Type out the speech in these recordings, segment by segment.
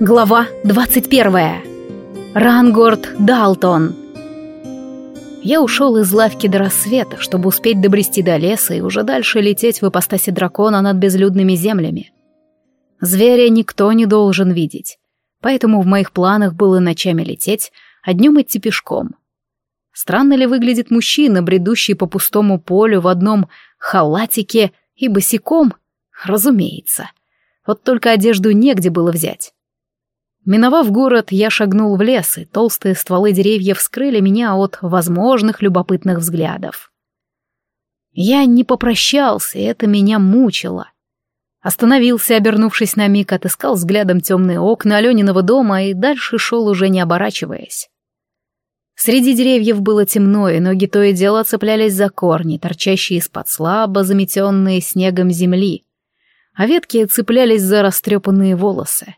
Глава 21. Рангорд Далтон. Я ушел из лавки до рассвета, чтобы успеть добрести до леса и уже дальше лететь в ипостаси дракона над безлюдными землями. Зверя никто не должен видеть, поэтому в моих планах было ночами лететь, а днем идти пешком. Странно ли выглядит мужчина, бредущий по пустому полю в одном халатике и босиком? Разумеется. Вот только одежду негде было взять. Миновав город, я шагнул в лес, и толстые стволы деревьев скрыли меня от возможных любопытных взглядов. Я не попрощался, и это меня мучило. Остановился, обернувшись на миг, отыскал взглядом темные окна Алёниного дома и дальше шел уже не оборачиваясь. Среди деревьев было темно, и ноги то и дело цеплялись за корни, торчащие из-под слабо заметенные снегом земли, а ветки цеплялись за растрепанные волосы.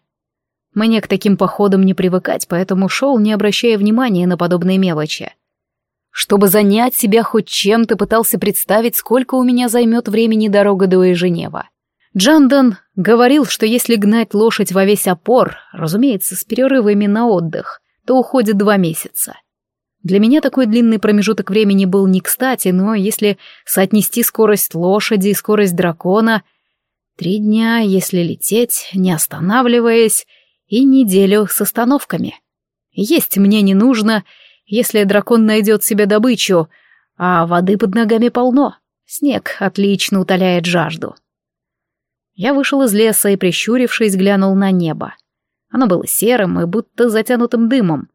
Мне к таким походам не привыкать, поэтому шел, не обращая внимания на подобные мелочи. Чтобы занять себя хоть чем-то, пытался представить, сколько у меня займет времени дорога до Женева. Джандан говорил, что если гнать лошадь во весь опор, разумеется, с перерывами на отдых, то уходит два месяца. Для меня такой длинный промежуток времени был не кстати, но если соотнести скорость лошади и скорость дракона, три дня, если лететь, не останавливаясь, и неделю с остановками. Есть мне не нужно, если дракон найдет себе добычу, а воды под ногами полно. Снег отлично утоляет жажду. Я вышел из леса и, прищурившись, глянул на небо. Оно было серым и будто затянутым дымом.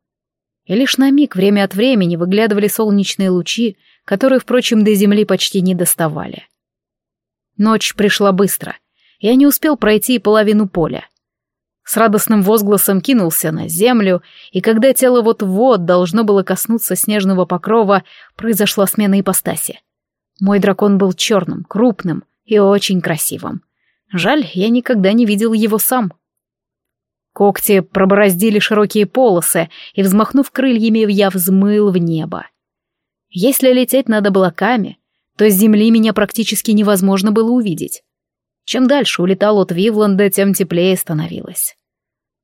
И лишь на миг время от времени выглядывали солнечные лучи, которые, впрочем, до земли почти не доставали. Ночь пришла быстро. Я не успел пройти половину поля. С радостным возгласом кинулся на землю, и когда тело вот-вот должно было коснуться снежного покрова, произошла смена ипостаси. Мой дракон был черным, крупным и очень красивым. Жаль, я никогда не видел его сам. Когти пробороздили широкие полосы, и, взмахнув крыльями, я взмыл в небо. Если лететь над облаками, то с земли меня практически невозможно было увидеть. Чем дальше улетал от Вивланда, тем теплее становилось.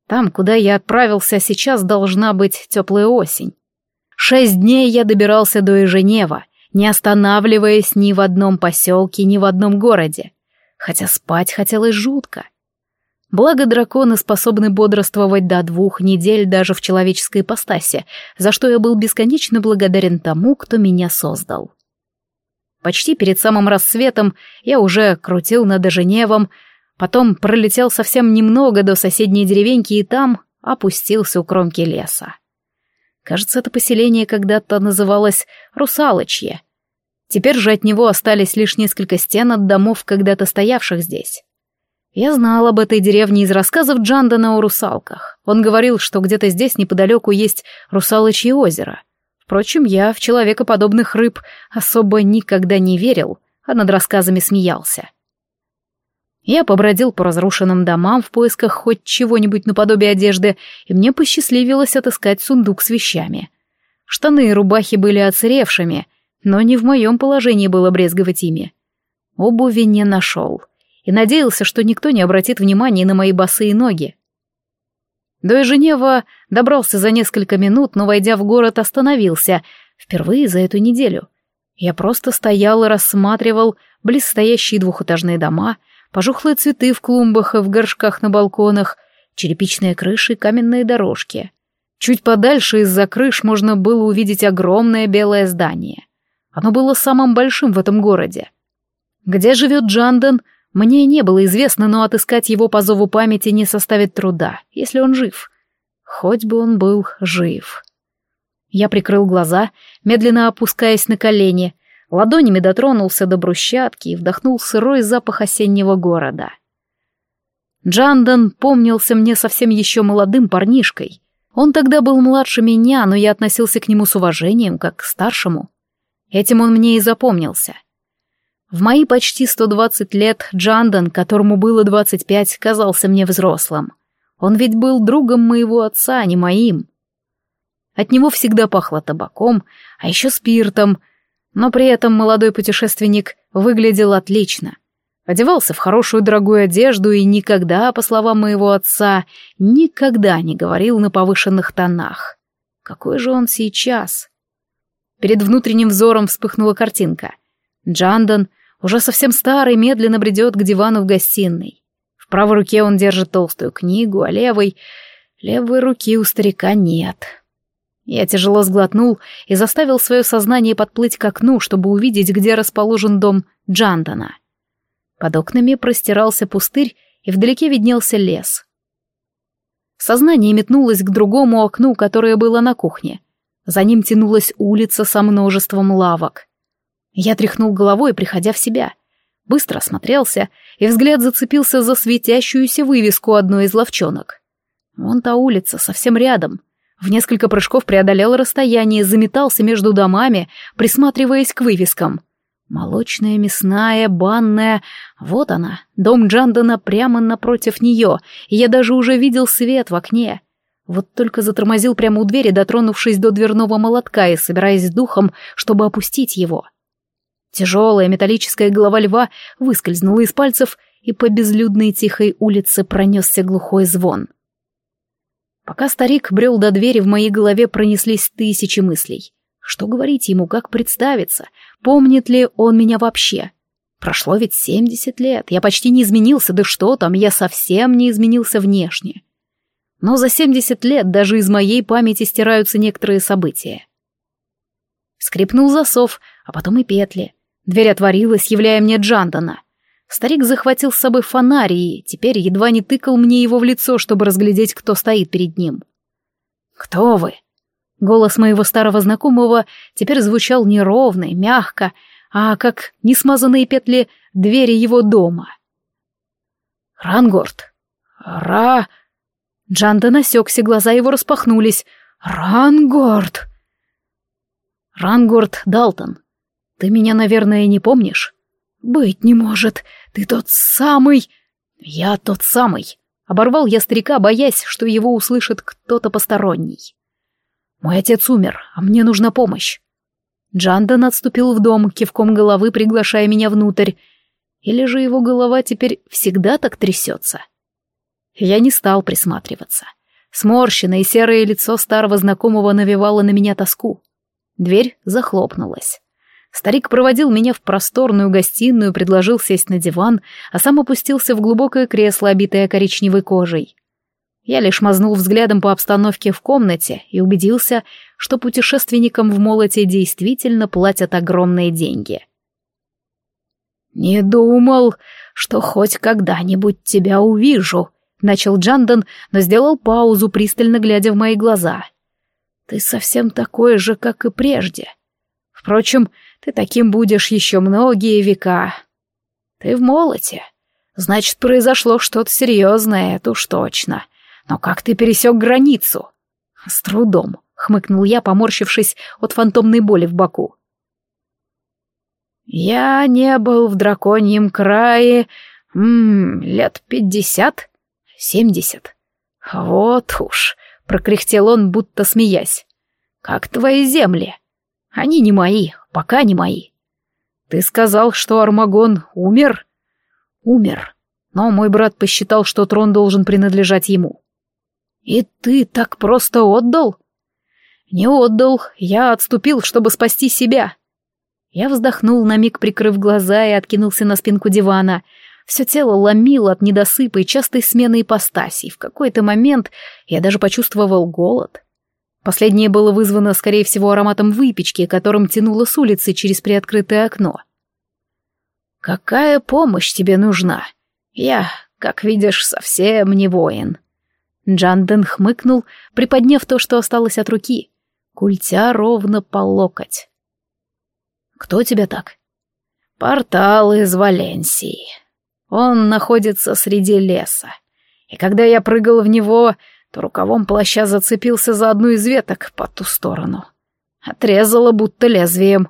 Там, куда я отправился, сейчас должна быть теплая осень. Шесть дней я добирался до Иженева, не останавливаясь ни в одном поселке, ни в одном городе. Хотя спать хотелось жутко. Благо драконы способны бодрствовать до двух недель даже в человеческой ипостаси, за что я был бесконечно благодарен тому, кто меня создал. Почти перед самым рассветом я уже крутил над Женевом, потом пролетел совсем немного до соседней деревеньки и там опустился у кромки леса. Кажется, это поселение когда-то называлось Русалочье. Теперь же от него остались лишь несколько стен от домов, когда-то стоявших здесь. Я знал об этой деревне из рассказов Джандана о русалках. Он говорил, что где-то здесь неподалеку есть русалочье озеро — Впрочем, я в человекоподобных рыб особо никогда не верил, а над рассказами смеялся. Я побродил по разрушенным домам в поисках хоть чего-нибудь наподобие одежды, и мне посчастливилось отыскать сундук с вещами. Штаны и рубахи были оцаревшими, но не в моем положении было брезговать ими. Обуви не нашел, и надеялся, что никто не обратит внимания на мои босые ноги. До Женева добрался за несколько минут, но, войдя в город, остановился. Впервые за эту неделю. Я просто стоял и рассматривал близстоящие двухэтажные дома, пожухлые цветы в клумбах и в горшках на балконах, черепичные крыши и каменные дорожки. Чуть подальше из-за крыш можно было увидеть огромное белое здание. Оно было самым большим в этом городе. Где живет Джанден, мне не было известно, но отыскать его по зову памяти не составит труда, если он жив. Хоть бы он был жив. Я прикрыл глаза, медленно опускаясь на колени, ладонями дотронулся до брусчатки и вдохнул сырой запах осеннего города. Джандан помнился мне совсем еще молодым парнишкой. Он тогда был младше меня, но я относился к нему с уважением, как к старшему. Этим он мне и запомнился — в мои почти 120 лет Джандан, которому было 25, казался мне взрослым. Он ведь был другом моего отца, а не моим. От него всегда пахло табаком, а еще спиртом, но при этом молодой путешественник выглядел отлично. одевался в хорошую дорогую одежду и никогда, по словам моего отца, никогда не говорил на повышенных тонах. Какой же он сейчас? Перед внутренним взором вспыхнула картинка. Джандан, уже совсем старый, медленно бредет к дивану в гостиной. В правой руке он держит толстую книгу, а левой... Левой руки у старика нет. Я тяжело сглотнул и заставил свое сознание подплыть к окну, чтобы увидеть, где расположен дом Джандана. Под окнами простирался пустырь, и вдалеке виднелся лес. Сознание метнулось к другому окну, которое было на кухне. За ним тянулась улица со множеством лавок. Я тряхнул головой, приходя в себя. Быстро осмотрелся, и взгляд зацепился за светящуюся вывеску одной из ловчонок. Вон та улица, совсем рядом. В несколько прыжков преодолел расстояние, заметался между домами, присматриваясь к вывескам. Молочная, мясная, банная. Вот она, дом Джандана прямо напротив нее, и я даже уже видел свет в окне. Вот только затормозил прямо у двери, дотронувшись до дверного молотка и собираясь духом, чтобы опустить его. Тяжелая металлическая голова льва выскользнула из пальцев, и по безлюдной тихой улице пронесся глухой звон. Пока старик брел до двери, в моей голове пронеслись тысячи мыслей. Что говорить ему, как представиться? Помнит ли он меня вообще? Прошло ведь семьдесят лет, я почти не изменился, да что там, я совсем не изменился внешне. Но за семьдесят лет даже из моей памяти стираются некоторые события. Скрипнул засов, а потом и петли. Дверь отворилась, являя мне Джандана. Старик захватил с собой фонарь и теперь едва не тыкал мне его в лицо, чтобы разглядеть, кто стоит перед ним. «Кто вы?» Голос моего старого знакомого теперь звучал неровно мягко, а как несмазанные петли двери его дома. «Рангорд! Ра...» Джанда насекся, глаза его распахнулись. «Рангорд!» «Рангорд Далтон, ты меня, наверное, не помнишь?» «Быть не может! Ты тот самый...» «Я тот самый!» Оборвал я старика, боясь, что его услышит кто-то посторонний. Мой отец умер, а мне нужна помощь. Джандан отступил в дом, кивком головы приглашая меня внутрь. Или же его голова теперь всегда так трясется? Я не стал присматриваться. Сморщенное серое лицо старого знакомого навевало на меня тоску. Дверь захлопнулась. Старик проводил меня в просторную гостиную, предложил сесть на диван, а сам опустился в глубокое кресло, обитое коричневой кожей. Я лишь мазнул взглядом по обстановке в комнате и убедился, что путешественникам в молоте действительно платят огромные деньги. «Не думал, что хоть когда-нибудь тебя увижу», — начал Джандан, но сделал паузу, пристально глядя в мои глаза. «Ты совсем такой же, как и прежде. Впрочем, ты таким будешь еще многие века. Ты в молоте. Значит, произошло что-то серьезное, это уж точно. Но как ты пересек границу? С трудом, хмыкнул я, поморщившись от фантомной боли в боку. Я не был в драконьем крае м -м, лет пятьдесят, семьдесят. Вот уж, прокряхтел он, будто смеясь. Как твои земли? Они не мои, пока не мои. Ты сказал, что Армагон умер? Умер. Но мой брат посчитал, что трон должен принадлежать ему. «И ты так просто отдал?» «Не отдал, я отступил, чтобы спасти себя». Я вздохнул, на миг прикрыв глаза и откинулся на спинку дивана. Все тело ломило от недосыпа и частой смены ипостасей. В какой-то момент я даже почувствовал голод. Последнее было вызвано, скорее всего, ароматом выпечки, которым тянуло с улицы через приоткрытое окно. «Какая помощь тебе нужна? Я, как видишь, совсем не воин». Джанден хмыкнул, приподняв то, что осталось от руки. Культя ровно по локоть. «Кто тебя так?» «Портал из Валенсии. Он находится среди леса. И когда я прыгал в него, то рукавом плаща зацепился за одну из веток по ту сторону. Отрезало будто лезвием.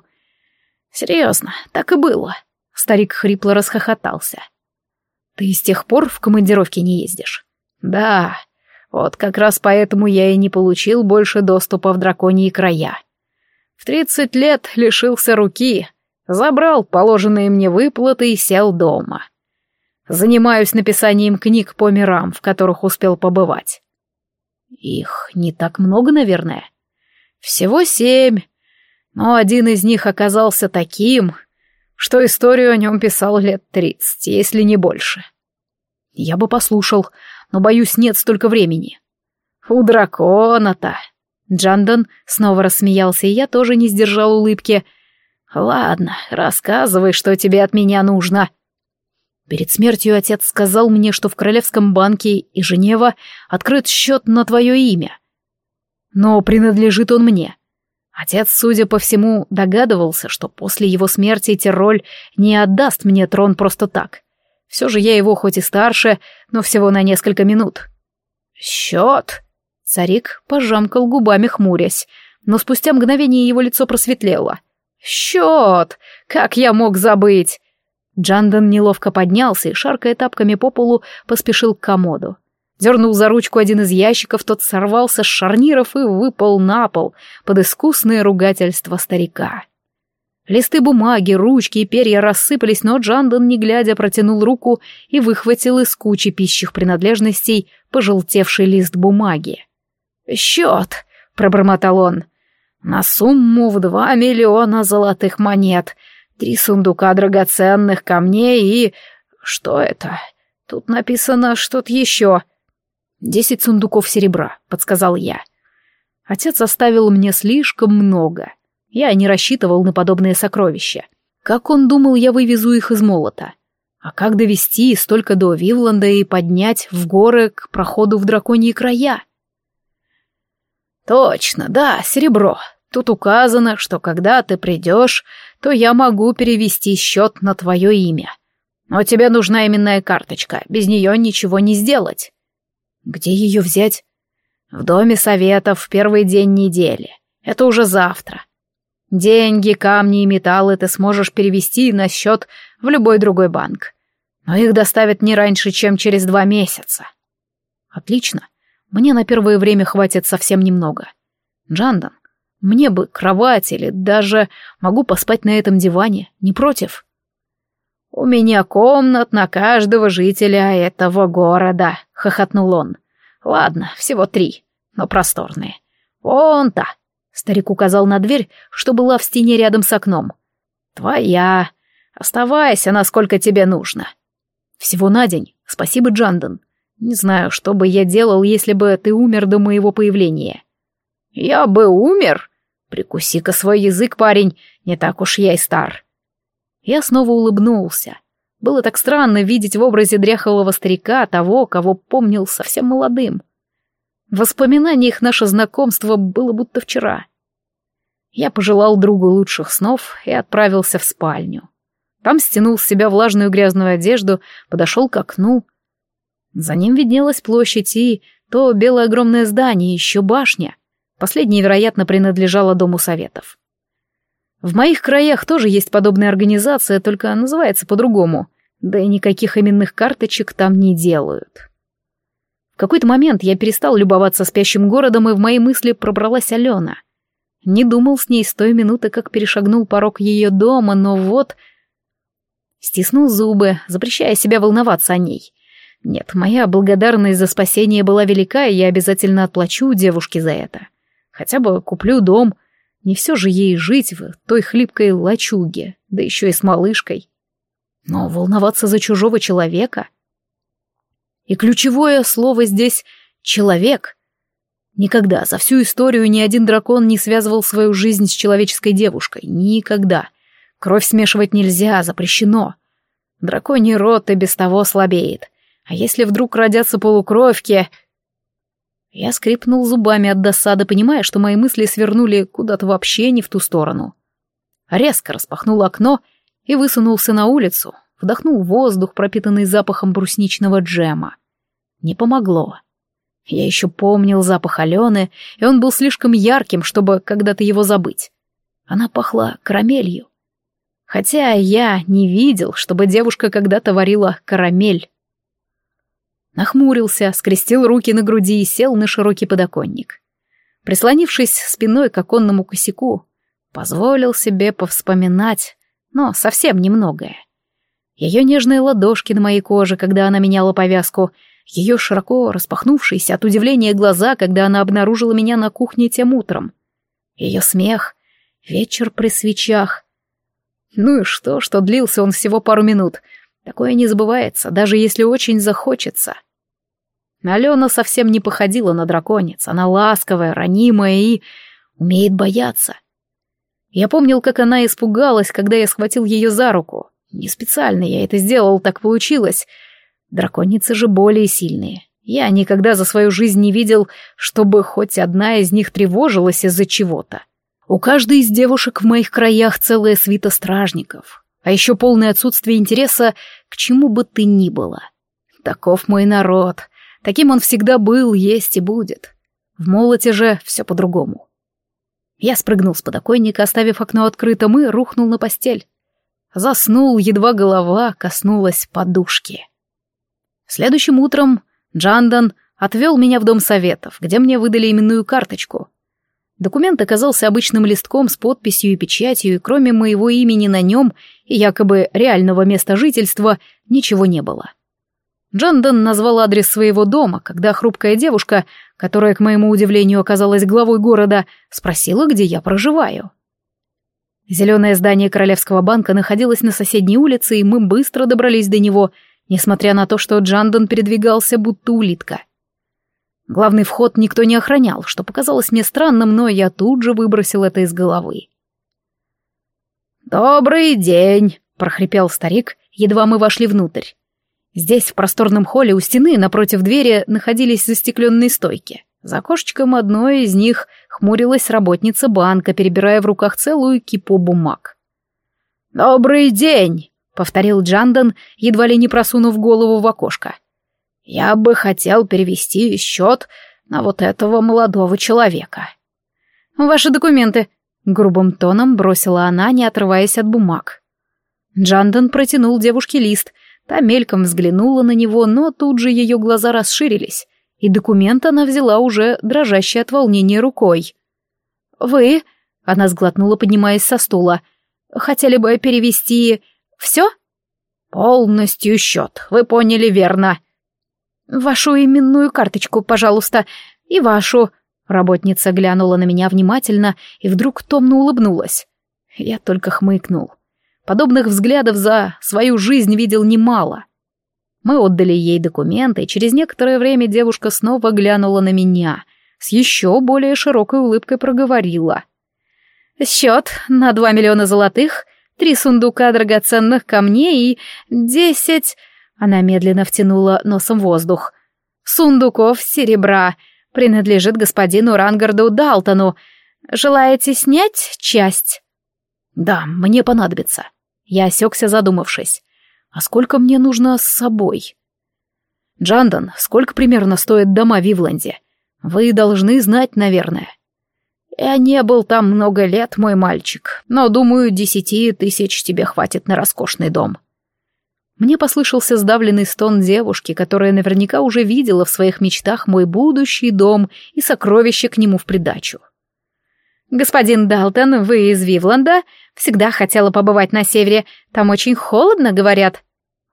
Серьезно, так и было». Старик хрипло расхохотался. «Ты с тех пор в командировке не ездишь?» «Да, вот как раз поэтому я и не получил больше доступа в драконьи края. В тридцать лет лишился руки, забрал положенные мне выплаты и сел дома. Занимаюсь написанием книг по мирам, в которых успел побывать. Их не так много, наверное. Всего семь, но один из них оказался таким, что историю о нем писал лет тридцать, если не больше. Я бы послушал, но, боюсь, нет столько времени. У дракона-то. Джандон снова рассмеялся, и я тоже не сдержал улыбки. Ладно, рассказывай, что тебе от меня нужно. Перед смертью отец сказал мне, что в Королевском банке и Женева открыт счет на твое имя. Но принадлежит он мне. Отец, судя по всему, догадывался, что после его смерти Тироль не отдаст мне трон просто так. Все же я его хоть и старше, но всего на несколько минут. «Счет!» Царик пожамкал губами, хмурясь, но спустя мгновение его лицо просветлело. «Счет! Как я мог забыть?» Джандон неловко поднялся и, шаркая тапками по полу, поспешил к комоду. Дернул за ручку один из ящиков, тот сорвался с шарниров и выпал на пол под искусное ругательство старика. Листы бумаги, ручки и перья рассыпались, но Джандон, не глядя, протянул руку и выхватил из кучи пищих принадлежностей пожелтевший лист бумаги. «Счет!» — пробормотал он. «На сумму в два миллиона золотых монет, три сундука драгоценных камней и... Что это? Тут написано что-то еще». «Десять сундуков серебра», — подсказал я. Отец оставил мне слишком много. Я не рассчитывал на подобные сокровища. Как он думал, я вывезу их из молота? А как довести столько до Вивланда и поднять в горы к проходу в драконьи края? Точно, да, серебро. Тут указано, что когда ты придешь, то я могу перевести счет на твое имя. Но тебе нужна именная карточка, без нее ничего не сделать. Где ее взять? В доме советов в первый день недели. Это уже завтра. Деньги, камни и металлы ты сможешь перевести на счет в любой другой банк. Но их доставят не раньше, чем через два месяца. Отлично. Мне на первое время хватит совсем немного. Джандан, мне бы кровать или даже могу поспать на этом диване. Не против? «У меня комнат на каждого жителя этого города», — хохотнул он. «Ладно, всего три, но просторные. Вон та». Старик указал на дверь, что была в стене рядом с окном. «Твоя. Оставайся, насколько тебе нужно». «Всего на день. Спасибо, Джандон. Не знаю, что бы я делал, если бы ты умер до моего появления». «Я бы умер?» «Прикуси-ка свой язык, парень, не так уж я и стар». Я снова улыбнулся. Было так странно видеть в образе дряхлого старика того, кого помнил совсем молодым. В воспоминаниях наше знакомство было будто вчера. Я пожелал другу лучших снов и отправился в спальню. Там стянул с себя влажную грязную одежду, подошел к окну. За ним виднелась площадь и то белое огромное здание, еще башня. Последняя, вероятно, принадлежала Дому Советов. В моих краях тоже есть подобная организация, только называется по-другому, да и никаких именных карточек там не делают. В какой-то момент я перестал любоваться спящим городом, и в мои мысли пробралась Алена. Не думал с ней с той минуты, как перешагнул порог ее дома, но вот... Стиснул зубы, запрещая себя волноваться о ней. Нет, моя благодарность за спасение была велика, и я обязательно отплачу девушке за это. Хотя бы куплю дом, не все же ей жить в той хлипкой лачуге, да еще и с малышкой. Но волноваться за чужого человека... И ключевое слово здесь «человек». Никогда за всю историю ни один дракон не связывал свою жизнь с человеческой девушкой. Никогда. Кровь смешивать нельзя, запрещено. Драконий рот и без того слабеет. А если вдруг родятся полукровки... Я скрипнул зубами от досады, понимая, что мои мысли свернули куда-то вообще не в ту сторону. Резко распахнул окно и высунулся на улицу, вдохнул воздух, пропитанный запахом брусничного джема. Не помогло. Я еще помнил запах Алены, и он был слишком ярким, чтобы когда-то его забыть. Она пахла карамелью. Хотя я не видел, чтобы девушка когда-то варила карамель. Нахмурился, скрестил руки на груди и сел на широкий подоконник. Прислонившись спиной к оконному косяку, позволил себе повспоминать, но совсем немногое. Ее нежные ладошки на моей коже, когда она меняла повязку, ее широко распахнувшиеся от удивления глаза, когда она обнаружила меня на кухне тем утром. Ее смех, вечер при свечах. Ну и что, что длился он всего пару минут. Такое не забывается, даже если очень захочется. Алена совсем не походила на драконец, она ласковая, ранимая и умеет бояться. Я помнил, как она испугалась, когда я схватил ее за руку. Не специально я это сделал, так получилось. Драконицы же более сильные. Я никогда за свою жизнь не видел, чтобы хоть одна из них тревожилась из-за чего-то. У каждой из девушек в моих краях целая свита стражников, а еще полное отсутствие интереса к чему бы ты ни было. Таков мой народ. Таким он всегда был, есть и будет. В молоте же все по-другому. Я спрыгнул с подоконника, оставив окно открытым, и рухнул на постель. Заснул, едва голова коснулась подушки. Следующим утром Джандан отвел меня в дом советов, где мне выдали именную карточку. Документ оказался обычным листком с подписью и печатью, и кроме моего имени на нем и якобы реального места жительства ничего не было. Джандон назвал адрес своего дома, когда хрупкая девушка, которая, к моему удивлению, оказалась главой города, спросила, где я проживаю. Зеленое здание Королевского банка находилось на соседней улице, и мы быстро добрались до него, несмотря на то, что Джандон передвигался будто улитка. Главный вход никто не охранял, что показалось мне странным, но я тут же выбросил это из головы. «Добрый день!» — прохрипел старик, едва мы вошли внутрь. Здесь, в просторном холле у стены, напротив двери, находились застекленные стойки. За окошечком одной из них хмурилась работница банка, перебирая в руках целую кипу бумаг. «Добрый день!» — повторил Джандан, едва ли не просунув голову в окошко. «Я бы хотел перевести счет на вот этого молодого человека». «Ваши документы», — грубым тоном бросила она, не отрываясь от бумаг. Джандан протянул девушке лист, Та мельком взглянула на него, но тут же ее глаза расширились, и документ она взяла уже дрожащей от волнения рукой. «Вы?» — она сглотнула, поднимаясь со стула. «Хотели бы перевести... все?» «Полностью счет, вы поняли верно». «Вашу именную карточку, пожалуйста, и вашу...» Работница глянула на меня внимательно и вдруг томно улыбнулась. Я только хмыкнул. Подобных взглядов за свою жизнь видел немало. Мы отдали ей документы, и через некоторое время девушка снова глянула на меня, с еще более широкой улыбкой проговорила. «Счет на два миллиона золотых, три сундука драгоценных камней и десять...» Она медленно втянула носом воздух. «Сундуков серебра принадлежит господину Рангарду Далтону. Желаете снять часть?» «Да, мне понадобится». Я осекся, задумавшись. «А сколько мне нужно с собой?» «Джандан, сколько примерно стоят дома в Ивленде? Вы должны знать, наверное». «Я не был там много лет, мой мальчик, но, думаю, десяти тысяч тебе хватит на роскошный дом». Мне послышался сдавленный стон девушки, которая наверняка уже видела в своих мечтах мой будущий дом и сокровища к нему в придачу. «Господин Далтон, вы из Вивланда? Всегда хотела побывать на севере. Там очень холодно, говорят».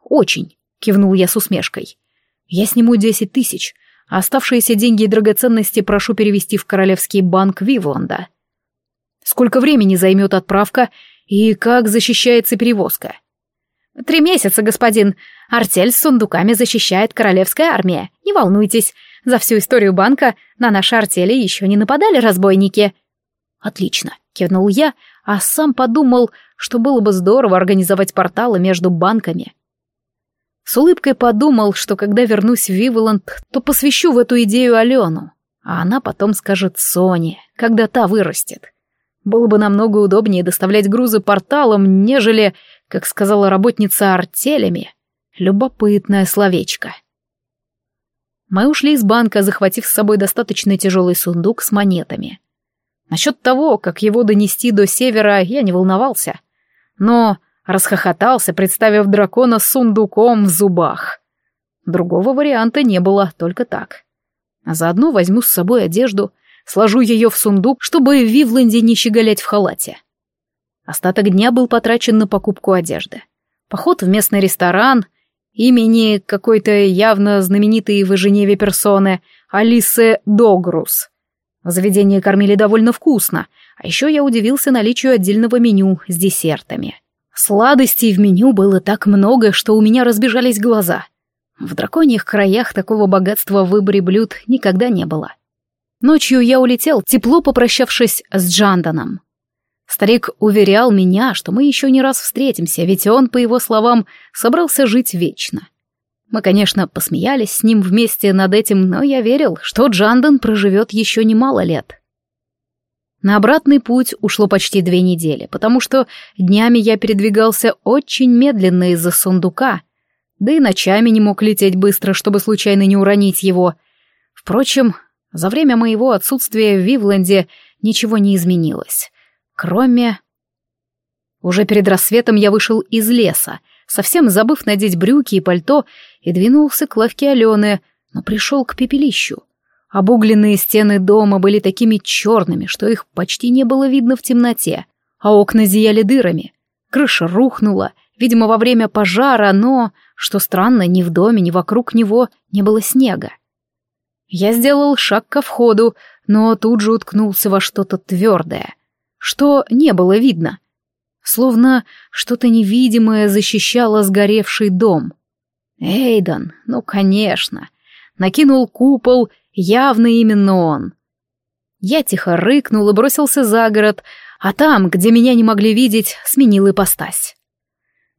«Очень», — кивнул я с усмешкой. «Я сниму десять тысяч, а оставшиеся деньги и драгоценности прошу перевести в Королевский банк Вивланда. Сколько времени займет отправка и как защищается перевозка?» «Три месяца, господин. Артель с сундуками защищает королевская армия. Не волнуйтесь, за всю историю банка на наши артели еще не нападали разбойники». «Отлично», — кивнул я, а сам подумал, что было бы здорово организовать порталы между банками. С улыбкой подумал, что когда вернусь в Виволанд, то посвящу в эту идею Алену, а она потом скажет Соне, когда та вырастет. Было бы намного удобнее доставлять грузы порталом, нежели, как сказала работница, артелями. Любопытное словечко. Мы ушли из банка, захватив с собой достаточно тяжелый сундук с монетами. Насчет того, как его донести до севера, я не волновался. Но расхохотался, представив дракона с сундуком в зубах. Другого варианта не было, только так. А заодно возьму с собой одежду, сложу ее в сундук, чтобы в Вивленде не щеголять в халате. Остаток дня был потрачен на покупку одежды. Поход в местный ресторан имени какой-то явно знаменитой в Женеве персоны Алисы Догрус. В заведении кормили довольно вкусно, а еще я удивился наличию отдельного меню с десертами. Сладостей в меню было так много, что у меня разбежались глаза. В драконьих краях такого богатства в выборе блюд никогда не было. Ночью я улетел, тепло попрощавшись с Джанданом. Старик уверял меня, что мы еще не раз встретимся, ведь он, по его словам, собрался жить вечно. Мы, конечно, посмеялись с ним вместе над этим, но я верил, что Джандан проживет еще немало лет. На обратный путь ушло почти две недели, потому что днями я передвигался очень медленно из-за сундука, да и ночами не мог лететь быстро, чтобы случайно не уронить его. Впрочем, за время моего отсутствия в Вивленде ничего не изменилось. Кроме... Уже перед рассветом я вышел из леса, совсем забыв надеть брюки и пальто, и двинулся к лавке Алены, но пришел к пепелищу. Обугленные стены дома были такими черными, что их почти не было видно в темноте, а окна зияли дырами. Крыша рухнула, видимо, во время пожара, но, что странно, ни в доме, ни вокруг него не было снега. Я сделал шаг ко входу, но тут же уткнулся во что-то твердое что не было видно. Словно что-то невидимое защищало сгоревший дом. Эйден, ну конечно, накинул купол, явно именно он. Я тихо рыкнул и бросился за город, а там, где меня не могли видеть, сменил ипостась.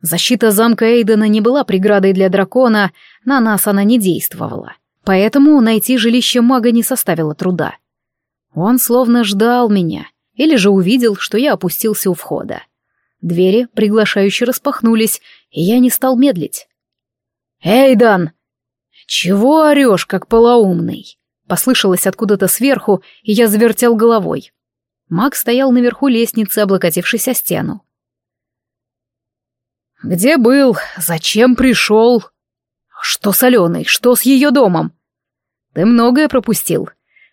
Защита замка Эйдена не была преградой для дракона, на нас она не действовала. Поэтому найти жилище мага не составило труда. Он словно ждал меня — или же увидел, что я опустился у входа. Двери приглашающе распахнулись, и я не стал медлить. «Эй, Дан! Чего орешь, как полоумный?» Послышалось откуда-то сверху, и я завертел головой. Маг стоял наверху лестницы, облокотившись о стену. «Где был? Зачем пришел? Что с Аленой? Что с ее домом? Ты многое пропустил.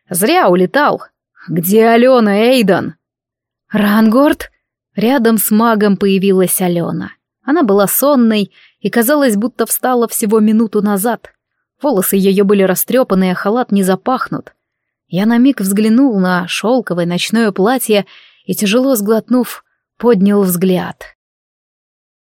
Зря улетал. Где Алена, Эйдан?» «Рангорд?» Рядом с магом появилась Алена. Она была сонной и казалось, будто встала всего минуту назад. Волосы ее были растрепаны, а халат не запахнут. Я на миг взглянул на шелковое ночное платье и, тяжело сглотнув, поднял взгляд.